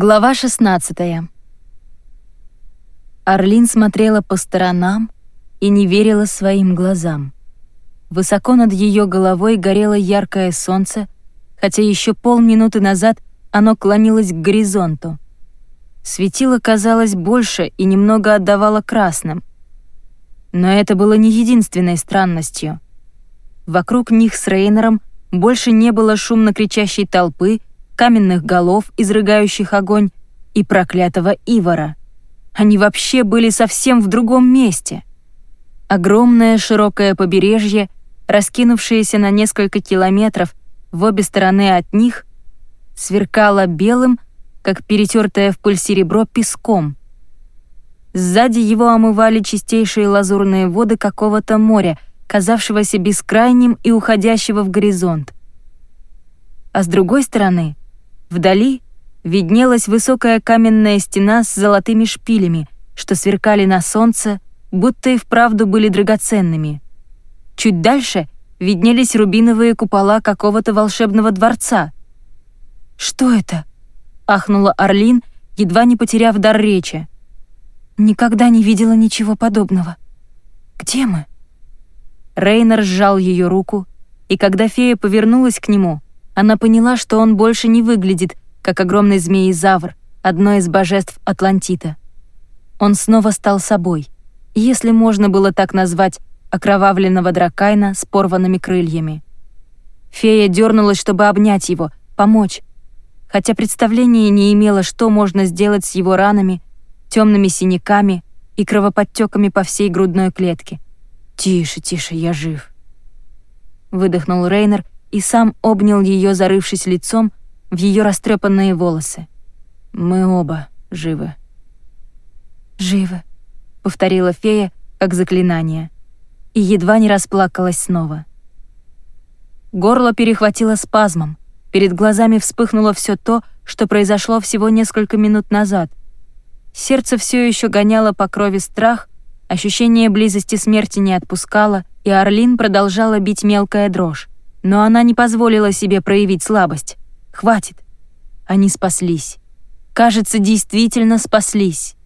Глава 16 Орлин смотрела по сторонам и не верила своим глазам. Высоко над ее головой горело яркое солнце, хотя еще полминуты назад оно клонилось к горизонту. Светило казалось больше и немного отдавало красным. Но это было не единственной странностью. Вокруг них с Рейнером больше не было шумно кричащей толпы, каменных голов, изрыгающих огонь, и проклятого Ивара. Они вообще были совсем в другом месте. Огромное широкое побережье, раскинувшееся на несколько километров в обе стороны от них, сверкало белым, как перетертое в пыль серебро, песком. Сзади его омывали чистейшие лазурные воды какого-то моря, казавшегося бескрайним и уходящего в горизонт. А с другой стороны Вдали виднелась высокая каменная стена с золотыми шпилями, что сверкали на солнце, будто и вправду были драгоценными. Чуть дальше виднелись рубиновые купола какого-то волшебного дворца. «Что это?» — ахнула Орлин, едва не потеряв дар речи. «Никогда не видела ничего подобного. Где мы?» Рейнер сжал ее руку, и когда фея повернулась к нему — она поняла, что он больше не выглядит, как огромный змеизавр, одно из божеств Атлантита. Он снова стал собой, если можно было так назвать окровавленного дракайна с порванными крыльями. Фея дернулась, чтобы обнять его, помочь, хотя представления не имела, что можно сделать с его ранами, темными синяками и кровоподтеками по всей грудной клетке. «Тише, тише, я жив», — выдохнул Рейнер и сам обнял ее, зарывшись лицом в ее растрепанные волосы. «Мы оба живы». «Живы», — повторила фея, как заклинание, и едва не расплакалась снова. Горло перехватило спазмом, перед глазами вспыхнуло все то, что произошло всего несколько минут назад. Сердце все еще гоняло по крови страх, ощущение близости смерти не отпускало, и Орлин продолжала бить мелкая дрожь. Но она не позволила себе проявить слабость. Хватит. Они спаслись. Кажется, действительно спаслись.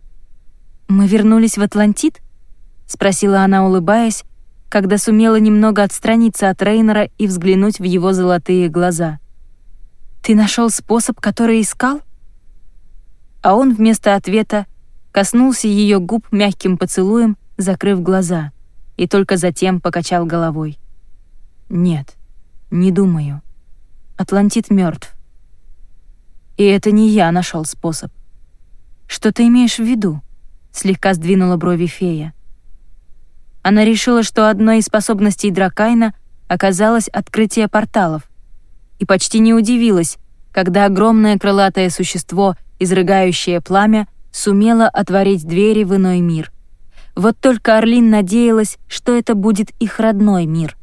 «Мы вернулись в Атлантид?» — спросила она, улыбаясь, когда сумела немного отстраниться от Рейнера и взглянуть в его золотые глаза. «Ты нашел способ, который искал?» А он вместо ответа коснулся ее губ мягким поцелуем, закрыв глаза, и только затем покачал головой. «Нет». Не думаю. Атлантит мертв. И это не я нашел способ. Что ты имеешь в виду? Слегка сдвинула брови фея. Она решила, что одной из способностей Дракайна оказалось открытие порталов, и почти не удивилась, когда огромное крылатое существо, изрыгающее пламя, сумело отворить двери в иной мир. Вот только Орлин надеялась, что это будет их родной мир —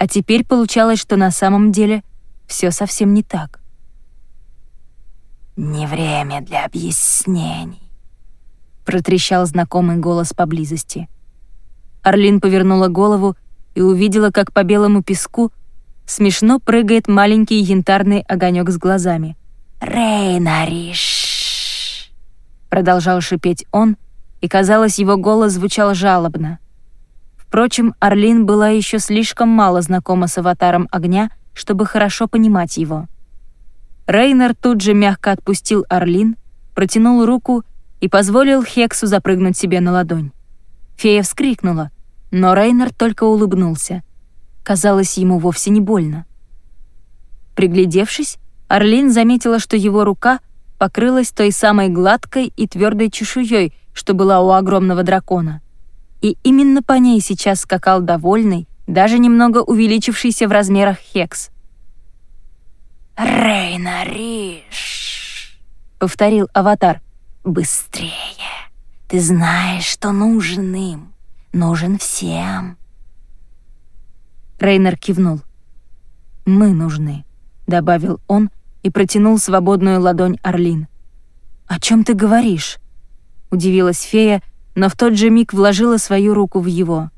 а теперь получалось, что на самом деле все совсем не так. «Не время для объяснений», — протрещал знакомый голос поблизости. Орлин повернула голову и увидела, как по белому песку смешно прыгает маленький янтарный огонек с глазами. «Рейнариш!» Продолжал шипеть он, и, казалось, его голос звучал жалобно. Впрочем, Орлин была еще слишком мало знакома с аватаром огня, чтобы хорошо понимать его. Рейнер тут же мягко отпустил Орлин, протянул руку и позволил Хексу запрыгнуть себе на ладонь. Фея вскрикнула, но Рейнер только улыбнулся. Казалось, ему вовсе не больно. Приглядевшись, Орлин заметила, что его рука покрылась той самой гладкой и твердой чешуей, что была у огромного дракона — и именно по ней сейчас скакал довольный, даже немного увеличившийся в размерах Хекс. «Рейнариш!» — повторил аватар. «Быстрее! Ты знаешь, что нужен им. Нужен всем!» Рейнер кивнул. «Мы нужны», — добавил он и протянул свободную ладонь Орлин. «О чем ты говоришь?» — удивилась фея, но в тот же миг вложила свою руку в его.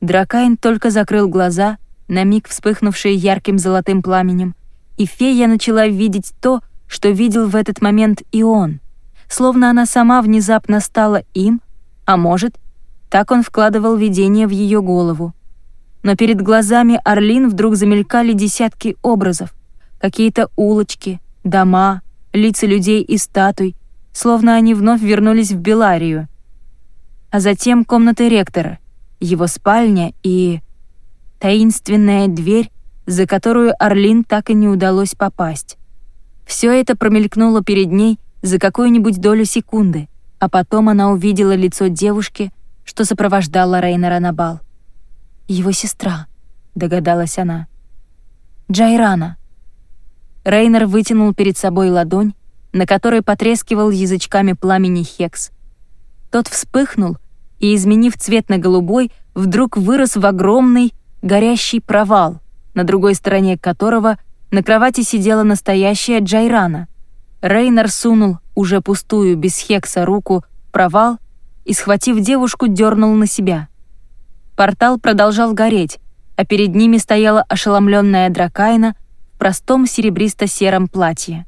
Дракайн только закрыл глаза, на миг вспыхнувшие ярким золотым пламенем, и фея начала видеть то, что видел в этот момент и он, словно она сама внезапно стала им, а может, так он вкладывал видение в ее голову. Но перед глазами Орлин вдруг замелькали десятки образов, какие-то улочки, дома, лица людей и статуй, словно они вновь вернулись в Беларию. А затем комната ректора, его спальня и... таинственная дверь, за которую Орлин так и не удалось попасть. Все это промелькнуло перед ней за какую-нибудь долю секунды, а потом она увидела лицо девушки, что сопровождала Рейнера на бал. «Его сестра», — догадалась она. «Джайрана». Рейнер вытянул перед собой ладонь, на которой потрескивал язычками пламени Хекс. Тот вспыхнул и, изменив цвет на голубой, вдруг вырос в огромный горящий провал, на другой стороне которого на кровати сидела настоящая Джайрана. Рейнер сунул уже пустую без Хекса руку в провал и, схватив девушку, дернул на себя. Портал продолжал гореть, а перед ними стояла ошеломленная Дракайна в простом серебристо-сером платье.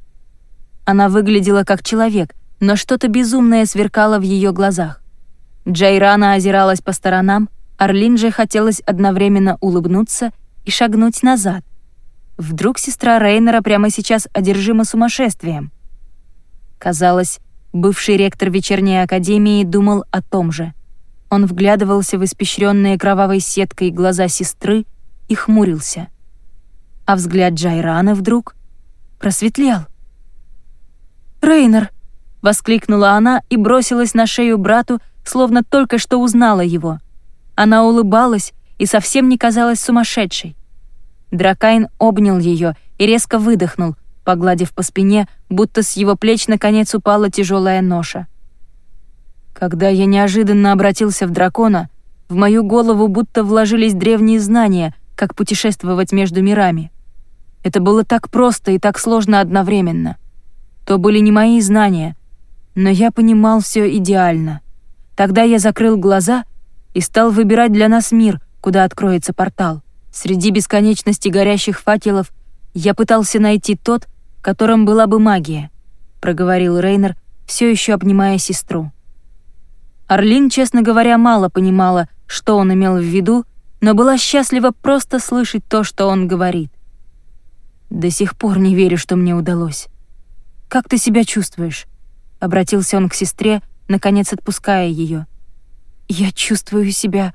Она выглядела как человек, но что-то безумное сверкало в ее глазах. Джайрана озиралась по сторонам, Орлин же хотелось одновременно улыбнуться и шагнуть назад. Вдруг сестра Рейнера прямо сейчас одержима сумасшествием. Казалось, Бывший ректор вечерней академии думал о том же. Он вглядывался в испещренные кровавой сеткой глаза сестры и хмурился. А взгляд Джайраны вдруг просветлел. «Рейнер!» — воскликнула она и бросилась на шею брату, словно только что узнала его. Она улыбалась и совсем не казалась сумасшедшей. Дракайн обнял ее и резко выдохнул, погладив по спине, будто с его плеч наконец упала тяжелая ноша. Когда я неожиданно обратился в дракона, в мою голову будто вложились древние знания, как путешествовать между мирами. Это было так просто и так сложно одновременно. То были не мои знания, но я понимал все идеально. Тогда я закрыл глаза и стал выбирать для нас мир, куда откроется портал. Среди бесконечности горящих факелов я пытался найти тот, в котором была бы магия», — проговорил Рейнер, все еще обнимая сестру. Орлин, честно говоря, мало понимала, что он имел в виду, но была счастлива просто слышать то, что он говорит. «До сих пор не верю, что мне удалось. Как ты себя чувствуешь?» — обратился он к сестре, наконец отпуская ее. «Я чувствую себя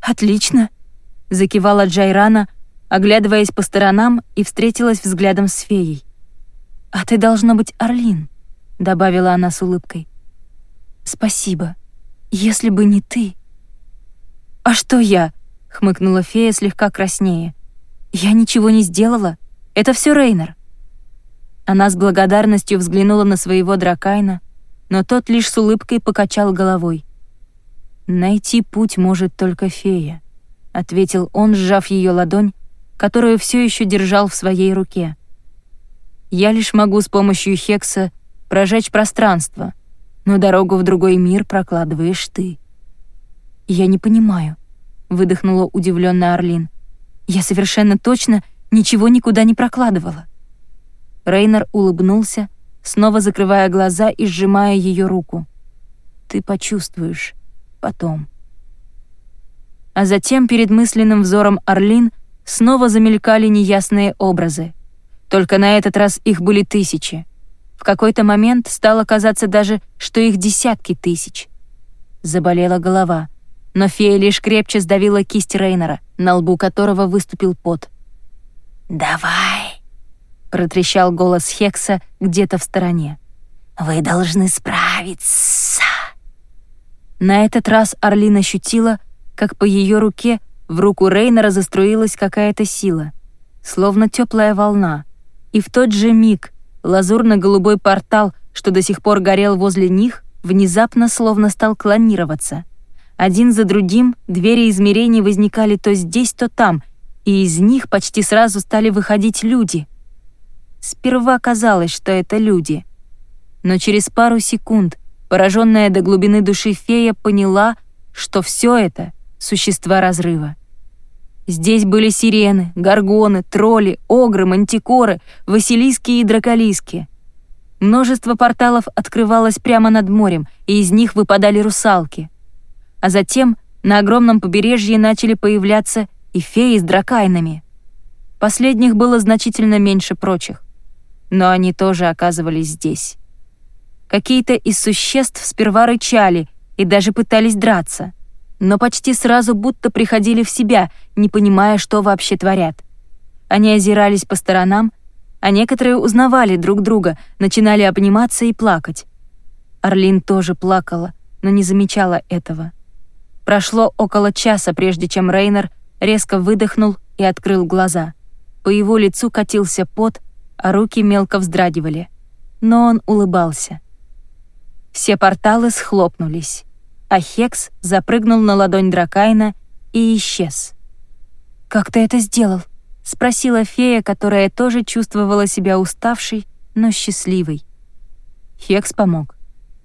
отлично», — закивала Джайрана, оглядываясь по сторонам и встретилась взглядом с феей. «А ты должна быть Орлин», — добавила она с улыбкой. «Спасибо. Если бы не ты...» «А что я?» — хмыкнула фея слегка краснее. «Я ничего не сделала. Это все Рейнер». Она с благодарностью взглянула на своего дракайна, но тот лишь с улыбкой покачал головой. «Найти путь может только фея», — ответил он, сжав ее ладонь, которую все еще держал в своей руке. Я лишь могу с помощью Хекса прожечь пространство, но дорогу в другой мир прокладываешь ты. Я не понимаю, выдохнула удивленная Орлин. Я совершенно точно ничего никуда не прокладывала. Рейнер улыбнулся, снова закрывая глаза и сжимая ее руку. Ты почувствуешь потом. А затем перед мысленным взором Орлин снова замелькали неясные образы. Только на этот раз их были тысячи. В какой-то момент стало казаться даже, что их десятки тысяч. Заболела голова, но фея лишь крепче сдавила кисть Рейнера, на лбу которого выступил пот. «Давай!» — протрещал голос Хекса где-то в стороне. «Вы должны справиться!» На этот раз Орлин ощутила, как по ее руке в руку Рейнера заструилась какая-то сила, словно теплая волна — и в тот же миг лазурно-голубой портал, что до сих пор горел возле них, внезапно словно стал клонироваться. Один за другим двери измерений возникали то здесь, то там, и из них почти сразу стали выходить люди. Сперва казалось, что это люди. Но через пару секунд, пораженная до глубины души фея, поняла, что все это — существа разрыва. Здесь были сирены, горгоны, тролли, огры, мантикоры, василиски и драколиски. Множество порталов открывалось прямо над морем, и из них выпадали русалки. А затем на огромном побережье начали появляться и феи с дракайнами. Последних было значительно меньше прочих, но они тоже оказывались здесь. Какие-то из существ сперва рычали и даже пытались драться, но почти сразу будто приходили в себя, не понимая, что вообще творят. Они озирались по сторонам, а некоторые узнавали друг друга, начинали обниматься и плакать. Орлин тоже плакала, но не замечала этого. Прошло около часа, прежде чем Рейнер резко выдохнул и открыл глаза. По его лицу катился пот, руки мелко вздрагивали. Но он улыбался. Все порталы схлопнулись, а Хекс запрыгнул на ладонь Дракайна и исчез. «Как ты это сделал?» — спросила фея, которая тоже чувствовала себя уставшей, но счастливой. Хекс помог.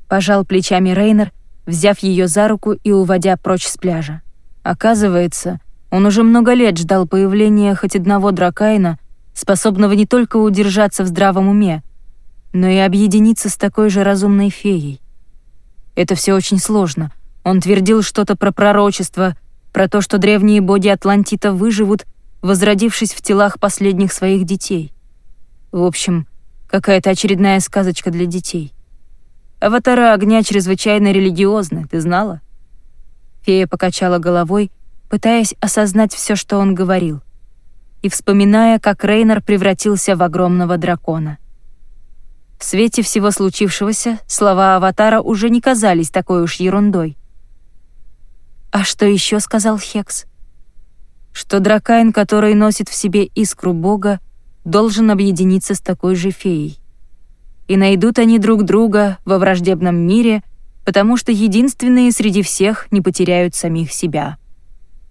Пожал плечами Рейнер, взяв ее за руку и уводя прочь с пляжа. Оказывается, он уже много лет ждал появления хоть одного дракайна, способного не только удержаться в здравом уме, но и объединиться с такой же разумной феей. Это все очень сложно. Он твердил что-то про пророчество, про то, что древние боги Атлантита выживут, возродившись в телах последних своих детей. В общем, какая-то очередная сказочка для детей. Аватары огня чрезвычайно религиозны, ты знала? Фея покачала головой, пытаясь осознать все, что он говорил, и вспоминая, как Рейнер превратился в огромного дракона. В свете всего случившегося слова Аватара уже не казались такой уж ерундой. «А что еще сказал Хекс?» «Что дракайн, который носит в себе искру Бога, должен объединиться с такой же феей. И найдут они друг друга во враждебном мире, потому что единственные среди всех не потеряют самих себя»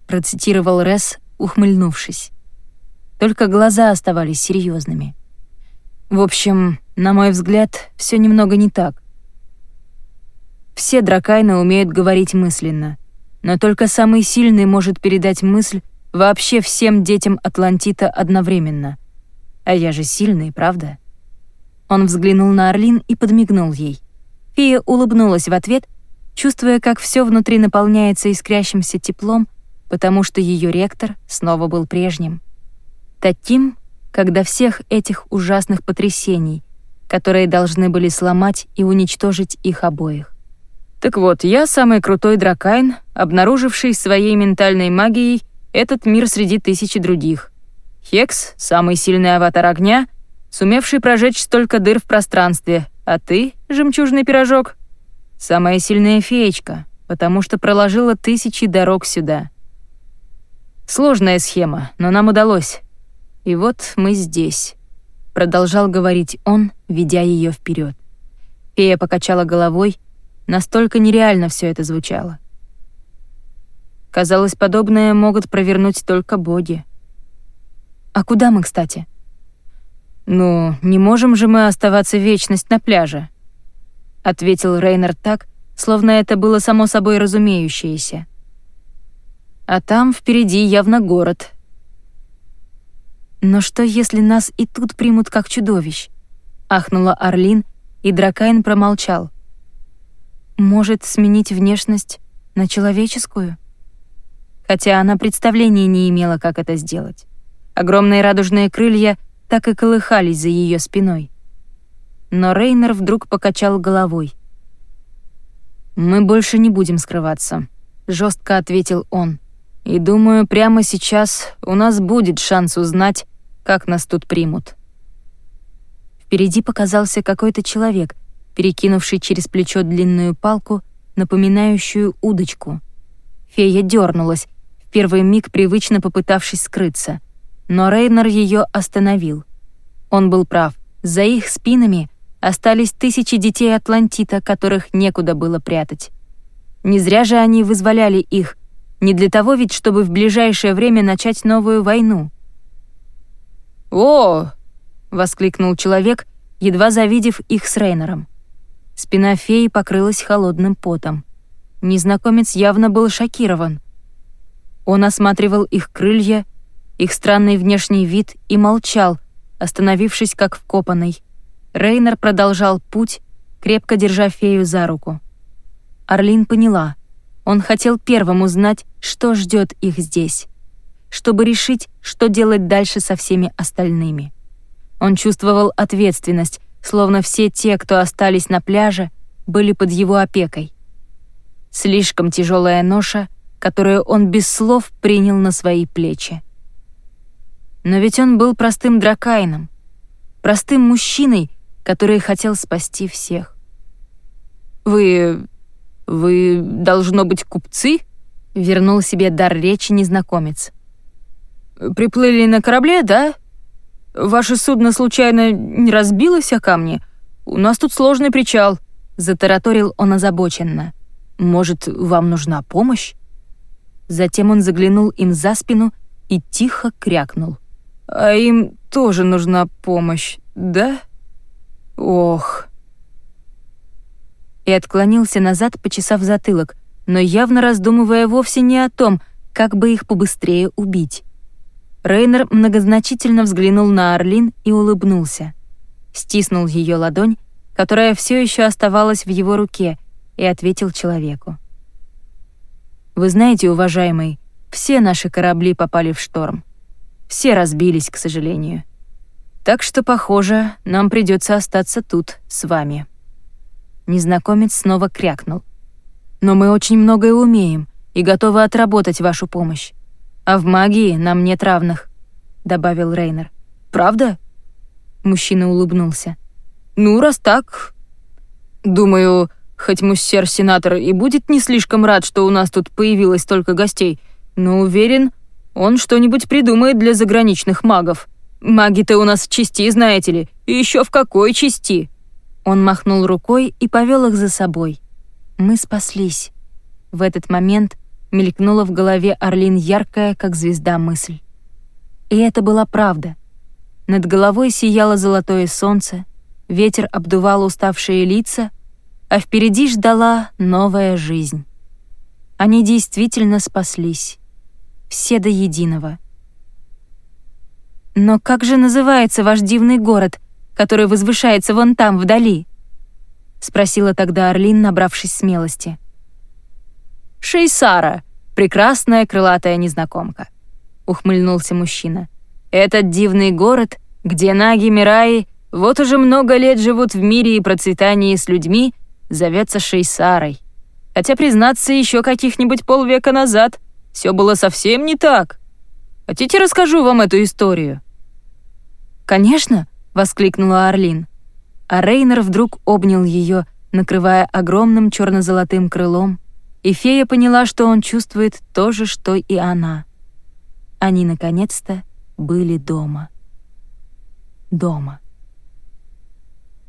процитировал Рес, ухмыльнувшись. Только глаза оставались серьезными. В общем, на мой взгляд, все немного не так. Все дракайны умеют говорить мысленно, но только самый сильный может передать мысль вообще всем детям Атлантита одновременно. А я же сильный, правда? Он взглянул на Орлин и подмигнул ей. Фия улыбнулась в ответ, чувствуя, как все внутри наполняется искрящимся теплом потому что ее ректор снова был прежним. Таким, когда всех этих ужасных потрясений, которые должны были сломать и уничтожить их обоих. Так вот, я самый крутой дракайн, обнаруживший своей ментальной магией этот мир среди тысячи других. Хекс — самый сильный аватар огня, сумевший прожечь столько дыр в пространстве, а ты, жемчужный пирожок, самая сильная феечка, потому что проложила тысячи дорог сюда. Сложная схема, но нам удалось. И вот мы здесь», — продолжал говорить он, ведя ее вперед. Фея покачала головой, настолько нереально все это звучало. Казалось, подобное могут провернуть только боги. «А куда мы, кстати?» «Ну, не можем же мы оставаться вечность на пляже», — ответил Рейнер так, словно это было само собой разумеющееся. А там впереди явно город. «Но что, если нас и тут примут как чудовищ?» — ахнула Орлин, и Дракайн промолчал. «Может, сменить внешность на человеческую?» Хотя она представления не имела, как это сделать. Огромные радужные крылья так и колыхались за ее спиной. Но Рейнер вдруг покачал головой. «Мы больше не будем скрываться», — жестко ответил он. И думаю, прямо сейчас у нас будет шанс узнать, как нас тут примут. Впереди показался какой-то человек, перекинувший через плечо длинную палку, напоминающую удочку. Фея дернулась, в первый миг привычно попытавшись скрыться, но Рейнер ее остановил. Он был прав. За их спинами остались тысячи детей Атлантита, которых некуда было прятать. Не зря же они вызволяли их — не для того ведь, чтобы в ближайшее время начать новую войну. «О!» — воскликнул человек, едва завидев их с Рейнером. Спина феи покрылась холодным потом. Незнакомец явно был шокирован. Он осматривал их крылья, их странный внешний вид и молчал, остановившись как вкопанный. Рейнер продолжал путь, крепко держа фею за руку. Орлин поняла. Он хотел первым узнать, что ждет их здесь, чтобы решить, что делать дальше со всеми остальными. Он чувствовал ответственность, словно все те, кто остались на пляже, были под его опекой. Слишком тяжелая ноша, которую он без слов принял на свои плечи. Но ведь он был простым дракайном, простым мужчиной, который хотел спасти всех. «Вы... вы, должно быть, купцы?» — вернул себе дар речи незнакомец. «Приплыли на корабле, да? Ваше судно случайно не разбилось о камни? У нас тут сложный причал», — затараторил он озабоченно. «Может, вам нужна помощь?» Затем он заглянул им за спину и тихо крякнул. «А им тоже нужна помощь, да? Ох!» И отклонился назад, почесав затылок, но явно раздумывая вовсе не о том, как бы их побыстрее убить. Рейнер многозначительно взглянул на Орлин и улыбнулся. Стиснул ее ладонь, которая все еще оставалась в его руке, и ответил человеку. «Вы знаете, уважаемый, все наши корабли попали в шторм. Все разбились, к сожалению. Так что, похоже, нам придется остаться тут, с вами». Незнакомец снова крякнул. «Но мы очень многое умеем и готовы отработать вашу помощь. А в магии нам нет равных», — добавил Рейнер. «Правда?» Мужчина улыбнулся. «Ну, раз так...» «Думаю, хоть муссер-сенатор и будет не слишком рад, что у нас тут появилось столько гостей, но уверен, он что-нибудь придумает для заграничных магов. Маги-то у нас в части, знаете ли, и еще в какой части?» Он махнул рукой и повел их за собой. Мы спаслись. В этот момент мелькнула в голове Орлин яркая, как звезда, мысль. И это была правда. Над головой сияло золотое солнце, ветер обдувал уставшие лица, а впереди ждала новая жизнь. Они действительно спаслись. Все до единого. «Но как же называется ваш дивный город, который возвышается вон там, вдали?» — спросила тогда Орлин, набравшись смелости. «Шейсара, прекрасная крылатая незнакомка», — ухмыльнулся мужчина. «Этот дивный город, где наги Мираи вот уже много лет живут в мире и процветании с людьми, зовется Шейсарой. Хотя, признаться, еще каких-нибудь полвека назад все было совсем не так. Хотите, расскажу вам эту историю?» «Конечно!» — воскликнула Орлин. А Рейнер вдруг обнял ее, накрывая огромным черно-золотым крылом, и фея поняла, что он чувствует то же, что и она. Они наконец-то были дома. Дома.